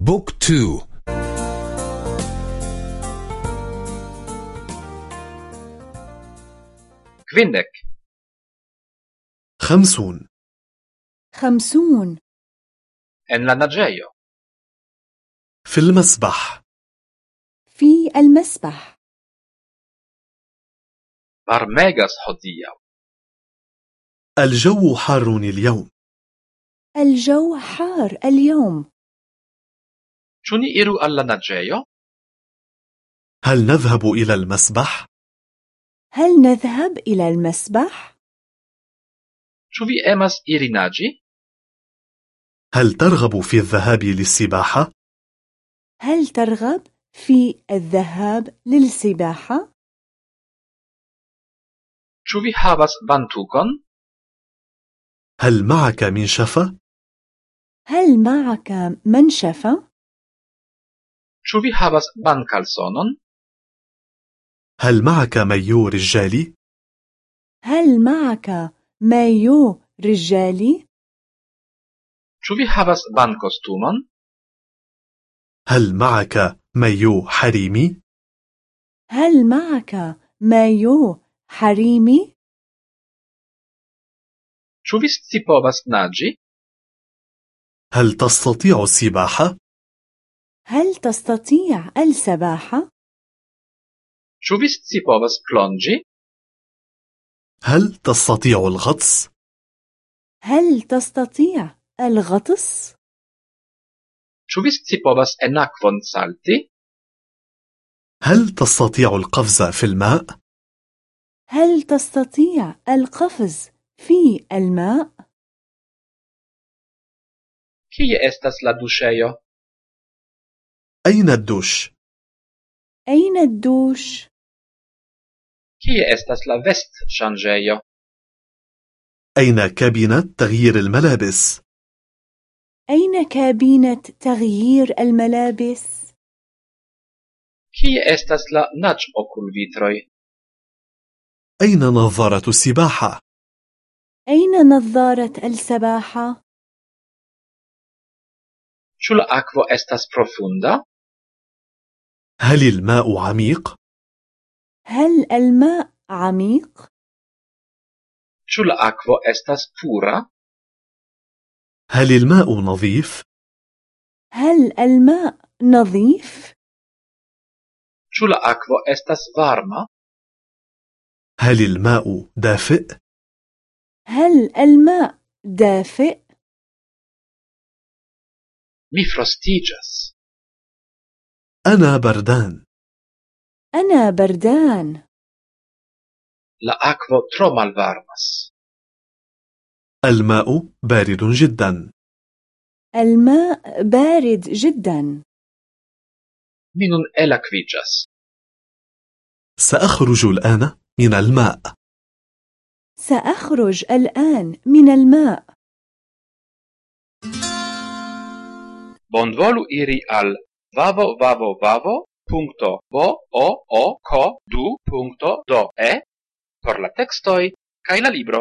Book two. Kvindek خمسون. خمسون. En la naĝejo في المسبح. في المسبح. Varmegas hodiaŭ. الجو حار اليوم. الجو حار اليوم. Ĉu ni iru al la naĝejo هل نذهب إلى المسبح؟ هل نذهب إلى المسبح؟ ĉu vi emas iri naĝi هل ترغب في الذهاب للسباحة؟ هل ترغب في الذهاب للسباحة؟ ĉu vi havas bantukon هل معك منشفة؟ هل معك منشفة؟ Ĉu vi havas bankalsonon هل معك مايو رجالي؟ هل معك مايو رجالي؟ ĉu vi havas bankostumon هل معك مايو حريمي؟ هل معك مايو حريمي؟ ĉu vi scipovas naĝi هل تستطيع السباحة؟ هل تستطيع السباحة؟ ĉu vi scipovas plonĝi هل تستطيع الغطس؟ هل تستطيع الغطس؟ ĉu vi scipovas en akvon salti هل تستطيع القفز في الماء؟ هل تستطيع القفز في الماء؟ kie estas la duŝejo أين الدوش؟ أين الدوش؟ kie estas la vestŝanĝejo أين كابينة تغيير الملابس؟ أين كابينة تغيير الملابس؟ kie estas la naĝokulvitroj أين نظارة السباحة؟ أين نظارة السباحة؟ ĉu la akvo estas profunda هل الماء عميق؟ هل الماء عميق؟ ĉu la akvo estas pura هل الماء نظيف؟ هل الماء نظيف؟ ĉu la akvo estas varma هل الماء دافئ؟ هل الماء دافئ؟ mi frostiĝas أنا بردان. أنا بردان. La akvo tro malvarmas. الماء بارد جدا. الماء بارد جدا. Mi nun elakviĝas. سأخرج الآن من الماء. سأخرج الآن من الماء. Bonvolu iri al vavo vavo vavo punto bo o o ko du punto do e por la textoj kai la libro.